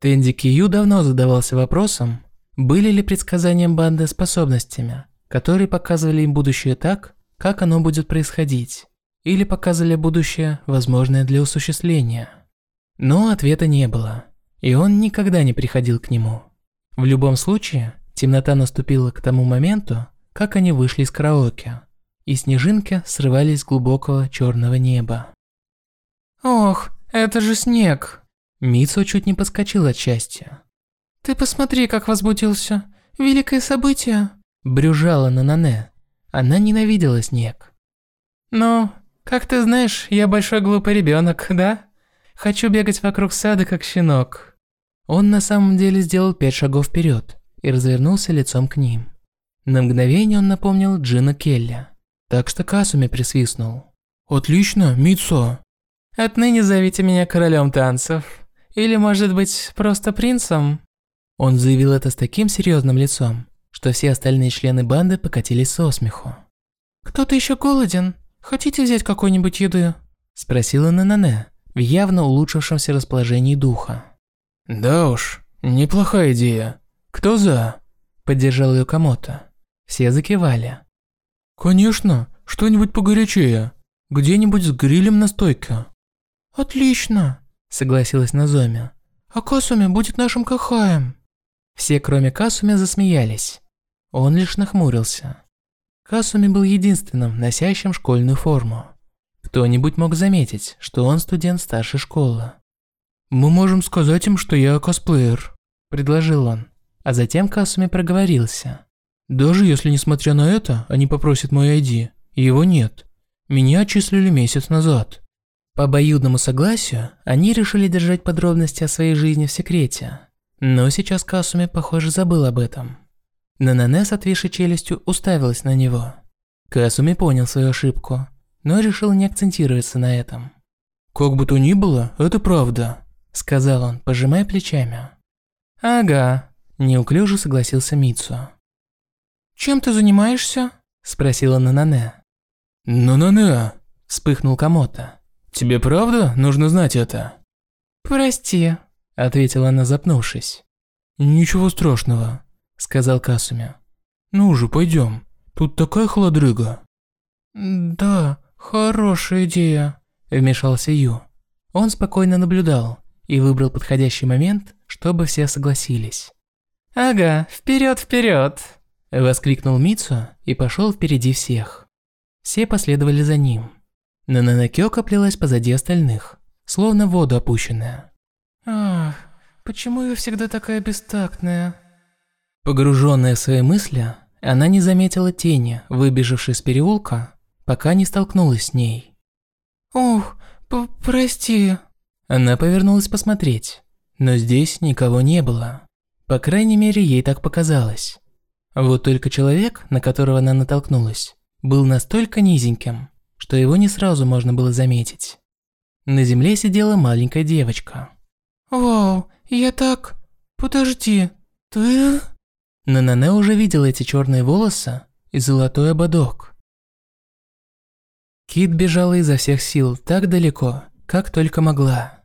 Тенди Кию давно задавался вопросом, были ли предсказания банды способностями, которые показывали им будущее так, как оно будет происходить, или показывали будущее, возможное для осуществления. Но ответа не было, и он никогда не приходил к нему. В любом случае, темнота наступила к тому моменту, как они вышли из караоке, и снежинки срывались с глубокого черного неба. «Ох, это же снег!» Мицо чуть не подскочил от счастья. «Ты посмотри, как возбудился. Великое событие!» Брюжала на Нане. Она ненавидела снег. «Ну, как ты знаешь, я большой глупый ребенок, да? Хочу бегать вокруг сада, как щенок». Он на самом деле сделал пять шагов вперед и развернулся лицом к ним. На мгновение он напомнил Джина Келли, так что Касуми присвистнул. «Отлично, Мицо!» «Отныне зовите меня королем танцев. Или, может быть, просто принцем?» Он заявил это с таким серьезным лицом, что все остальные члены банды покатились со смеху. «Кто-то еще голоден? Хотите взять какой-нибудь еды?» Спросила Нанане в явно улучшившемся расположении духа. «Да уж, неплохая идея. Кто за?» Поддержал ее Камото. Все закивали. «Конечно, что-нибудь погорячее. Где-нибудь с грилем на стойке». «Отлично!» Согласилась Назоми. «А Касуми будет нашим Кахаем». Все, кроме Касуми, засмеялись. Он лишь нахмурился. Касуми был единственным, носящим школьную форму. Кто-нибудь мог заметить, что он студент старшей школы. «Мы можем сказать им, что я косплеер», – предложил он. А затем Касуми проговорился. «Даже если, несмотря на это, они попросят мой ID, его нет. Меня отчислили месяц назад». По обоюдному согласию, они решили держать подробности о своей жизни в секрете. Но сейчас Касуми, похоже, забыл об этом. Нанане с отвисшей челюстью уставилась на него. Касуми понял свою ошибку, но решил не акцентироваться на этом. «Как бы то ни было, это правда», – сказал он, пожимая плечами. «Ага», – неуклюже согласился Мицу. «Чем ты занимаешься?» – спросила Нанане. «Нанане», – вспыхнул Камото. Тебе правда нужно знать это?» «Прости», – ответила она, запнувшись. «Ничего страшного», – сказал Касуми. «Ну уже, пойдем. Тут такая холодрыга». «Да, хорошая идея», – вмешался Ю. Он спокойно наблюдал и выбрал подходящий момент, чтобы все согласились. «Ага, вперед, вперед! воскликнул Мицу и пошел впереди всех. Все последовали за ним. Нананакёка плелась позади остальных, словно в воду опущенная. «Ах, почему я всегда такая бестактная?» Погруженная в свои мысли, она не заметила тени, выбежавшей с переулка, пока не столкнулась с ней. «Ох, прости». Она повернулась посмотреть, но здесь никого не было. По крайней мере, ей так показалось. Вот только человек, на которого она натолкнулась, был настолько низеньким, что его не сразу можно было заметить. На земле сидела маленькая девочка. «Вау, я так... Подожди, ты...» Нанане уже видела эти черные волосы и золотой ободок. Кит бежала изо всех сил так далеко, как только могла.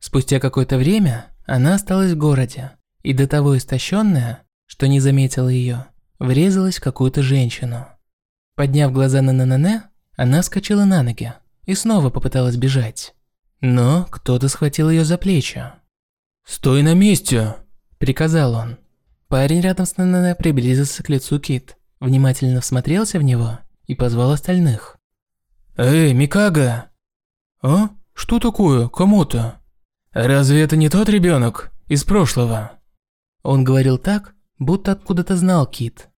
Спустя какое-то время она осталась в городе, и до того истощенная, что не заметила ее, врезалась в какую-то женщину. Подняв глаза на Нанане, она вскочила на ноги и снова попыталась бежать. Но кто-то схватил ее за плечи. «Стой на месте!» – приказал он. Парень рядом с Нанане приблизился к лицу Кит, внимательно всмотрелся в него и позвал остальных. «Эй, Микага!» «А? Что такое? Кому-то?» «Разве это не тот ребенок из прошлого?» Он говорил так, будто откуда-то знал Кит.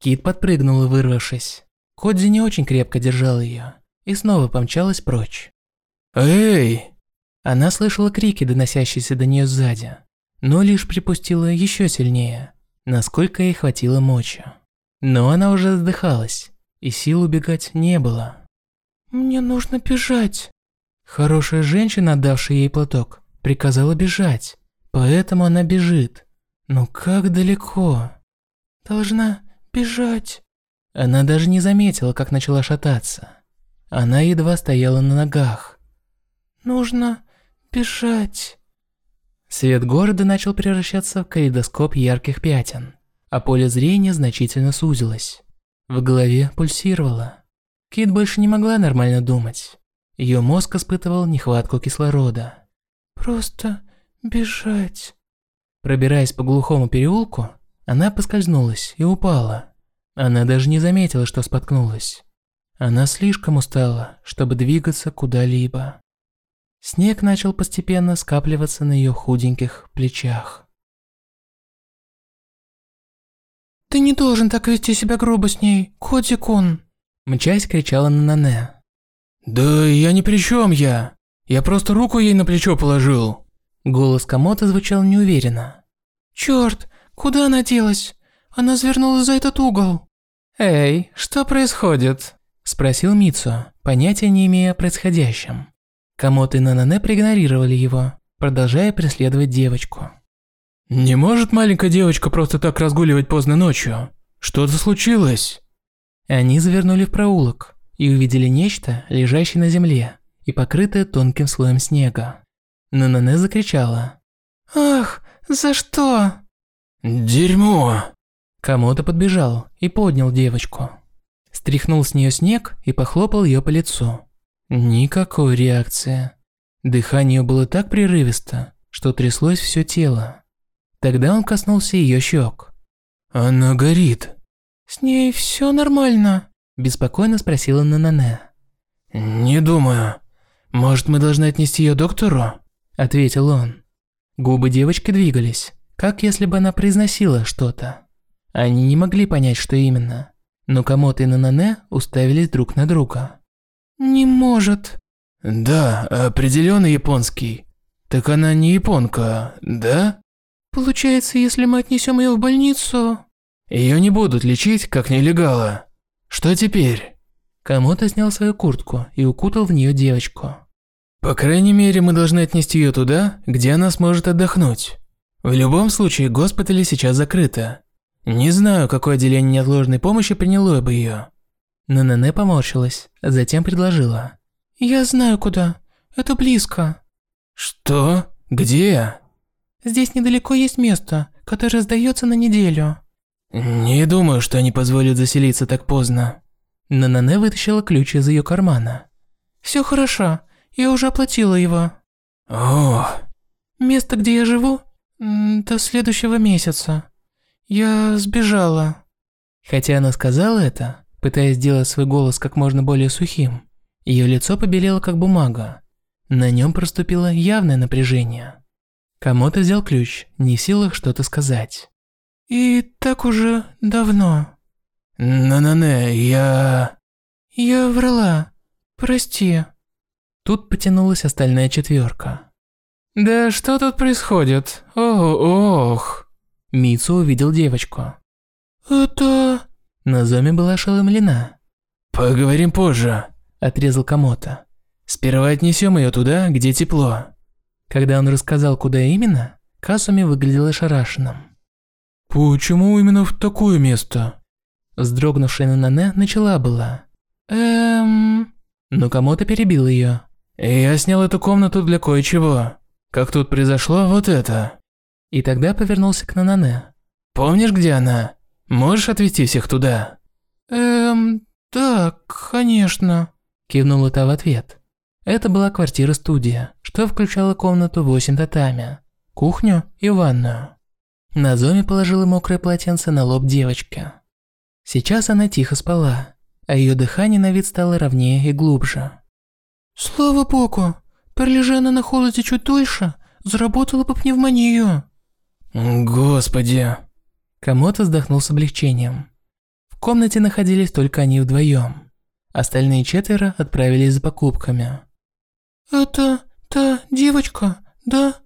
Кит подпрыгнула, вырвавшись. Кодзи не очень крепко держал ее и снова помчалась прочь. «Эй!» Она слышала крики, доносящиеся до нее сзади, но лишь припустила еще сильнее, насколько ей хватило мочи. Но она уже вздыхалась, и сил убегать не было. «Мне нужно бежать». Хорошая женщина, отдавшая ей платок, приказала бежать, поэтому она бежит. Но как далеко? Должна бежать. Она даже не заметила, как начала шататься. Она едва стояла на ногах. «Нужно бежать». Свет города начал превращаться в калейдоскоп ярких пятен, а поле зрения значительно сузилось. В голове пульсировало. Кит больше не могла нормально думать. Ее мозг испытывал нехватку кислорода. Просто бежать. Пробираясь по глухому переулку, она поскользнулась и упала. Она даже не заметила, что споткнулась. Она слишком устала, чтобы двигаться куда-либо. Снег начал постепенно скапливаться на ее худеньких плечах. «Ты не должен так вести себя грубо с ней, Кодзи-кун!» Мчась кричала на Нане. «Да я ни при чем я. Я просто руку ей на плечо положил». Голос Камото звучал неуверенно. «Чёрт, куда она делась? Она завернула за этот угол». «Эй, что происходит?» – спросил Мицу, понятия не имея о происходящем. Камото и Нанане проигнорировали его, продолжая преследовать девочку. «Не может маленькая девочка просто так разгуливать поздно ночью? Что-то случилось?» Они завернули в проулок и увидели нечто, лежащее на земле и покрытое тонким слоем снега. Нанане закричала. «Ах, за что?» «Дерьмо!» Камото подбежал и поднял девочку. Стряхнул с нее снег и похлопал ее по лицу. Никакой реакции. Дыхание было так прерывисто, что тряслось все тело. Тогда он коснулся ее щек. «Она горит». «С ней все нормально?» – беспокойно спросила Нанане. «Не думаю. Может, мы должны отнести ее доктору?» – ответил он. Губы девочки двигались, как если бы она произносила что-то. Они не могли понять, что именно. Но Камото и Нанане уставились друг на друга. «Не может». «Да, определенно японский. Так она не японка, да?» «Получается, если мы отнесем ее в больницу...» Ее не будут лечить, как нелегала. Что теперь?» Камото снял свою куртку и укутал в нее девочку. «По крайней мере, мы должны отнести ее туда, где она сможет отдохнуть. В любом случае, госпиталь сейчас закрыто. Не знаю, какое отделение неотложной помощи приняло бы ее. Нанане поморщилась, затем предложила. «Я знаю куда. Это близко». «Что? Где?» «Здесь недалеко есть место, которое сдается на неделю». «Не думаю, что они позволят заселиться так поздно». Нанане вытащила ключ из ее кармана. «Все хорошо, я уже оплатила его». «О!» «Место, где я живу, до следующего месяца. Я сбежала». Хотя она сказала это, пытаясь сделать свой голос как можно более сухим, ее лицо побелело как бумага. На нем проступило явное напряжение. Кому-то взял ключ, не в силах что-то сказать. «И так уже давно». «На-на-на, я...» «Я врала. Прости». Тут потянулась остальная четверка. «Да что тут происходит? О, ох!» Мицу увидел девочку. «Это...» Назоми была ошеломлена. «Поговорим позже», – отрезал Камото. «Сперва отнесем ее туда, где тепло». Когда он рассказал, куда именно, Касуми выглядел ошарашенным. «Почему именно в такое место?» Вздрогнувшая Нане начала была. «Эм...» Но Камото перебил ее. «Я снял эту комнату для кое-чего. Как тут произошло вот это?» И тогда повернулся к Нанане. «Помнишь, где она? Можешь отвезти всех туда?» «Эм... Да, конечно», – кивнула та в ответ. Это была квартира-студия, что включала комнату 8 татами, кухню и ванную. Назоми положила мокрое полотенце на лоб девочки. Сейчас она тихо спала, а ее дыхание на вид стало ровнее и глубже. «Слава богу, пролежа она на холоде чуть дольше, заработала бы пневмонию». «Господи». Камото вздохнул с облегчением. В комнате находились только они вдвоем. Остальные четверо отправились за покупками. «Это та девочка, да?»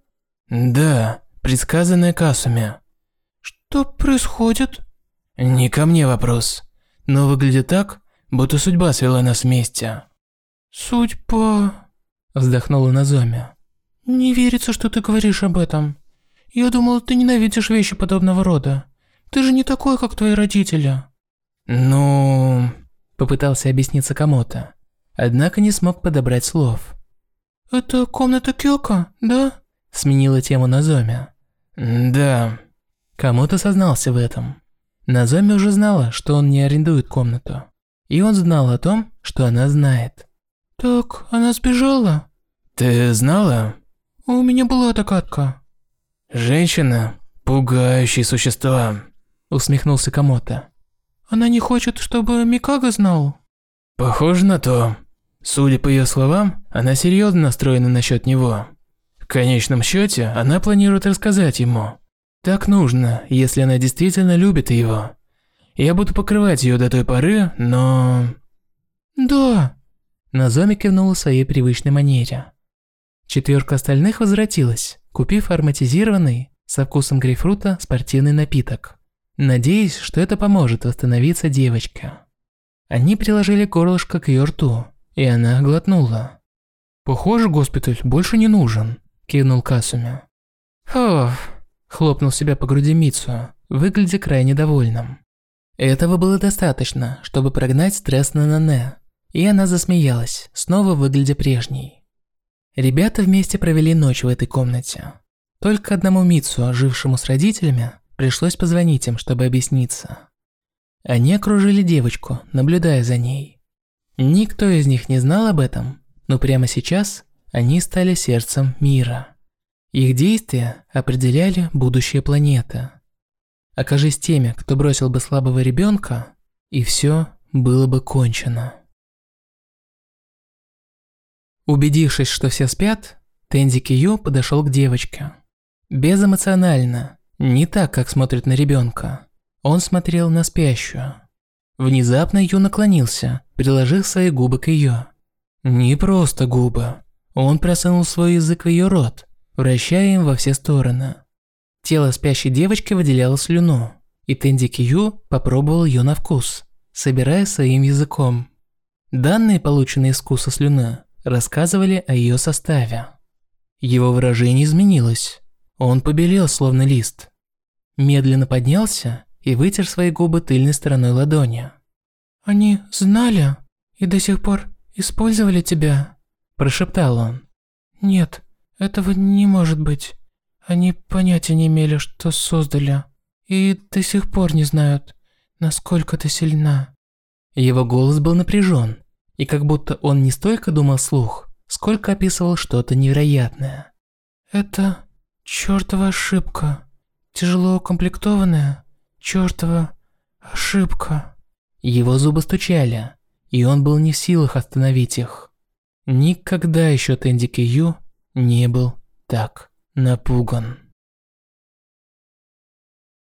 «Да, предсказанная Касуми». «Что происходит?» «Не ко мне вопрос, но выглядит так, будто судьба свела нас вместе». «Судьба...» – вздохнула Назоми. «Не верится, что ты говоришь об этом. Я думал, ты ненавидишь вещи подобного рода. Ты же не такой, как твои родители». «Ну...» – попытался объясниться кому-то, однако не смог подобрать слов. «Это комната Кёка, да?» Сменила тему Назоми. Да. Кому-то сознался в этом. Назоми уже знала, что он не арендует комнату. И он знал о том, что она знает. Так, она сбежала? Ты знала? У меня была догадка. Женщина – пугающие существа. Усмехнулся Камото. Она не хочет, чтобы Микага знал? Похоже на то. Судя по ее словам, она серьезно настроена насчет него. В конечном счете, она планирует рассказать ему. Так нужно, если она действительно любит его. Я буду покрывать ее до той поры, но... Да. Назоми кивнула в своей привычной манере. Четверка остальных возвратилась, купив ароматизированный, со вкусом грейпфрута, спортивный напиток. Надеясь, что это поможет восстановиться девочке. Они приложили горлышко к ее рту, и она глотнула. «Похоже, госпиталь больше не нужен», – кивнул Касуми. «Оф», – хлопнул себя по груди Митсу, выглядя крайне довольным. Этого было достаточно, чтобы прогнать стресс на Нане, и она засмеялась, снова выглядя прежней. Ребята вместе провели ночь в этой комнате. Только одному Митсу, жившему с родителями, пришлось позвонить им, чтобы объясниться. Они окружили девочку, наблюдая за ней. Никто из них не знал об этом, но прямо сейчас они стали сердцем мира. Их действия определяли будущее планеты. Окажись теми, кто бросил бы слабого ребенка, и все было бы кончено. Убедившись, что все спят, Тенди Кью подошел к девочке. Безэмоционально, не так, как смотрит на ребенка. Он смотрел на спящую. Внезапно Ю наклонился, приложив свои губы к ее. Не просто губы. Он просунул свой язык в ее рот, вращая им во все стороны. Тело спящей девочки выделяло слюну, и Тенди Кью попробовал ее на вкус, собирая своим языком. Данные, полученные из вкуса слюны, рассказывали о ее составе. Его выражение изменилось. Он побелел, словно лист. Медленно поднялся и вытер свои губы тыльной стороной ладони. «Они знали и до сих пор использовали тебя?» – прошептал он. «Нет, этого не может быть. Они понятия не имели, что создали. И до сих пор не знают, насколько ты сильна». Его голос был напряжен, и как будто он не столько думал слух, сколько описывал что-то невероятное. «Это чертова ошибка. Тяжело укомплектованная чертова ошибка». Его зубы стучали, и он был не в силах остановить их. Никогда еще Тенди Кью не был так напуган.